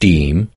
deem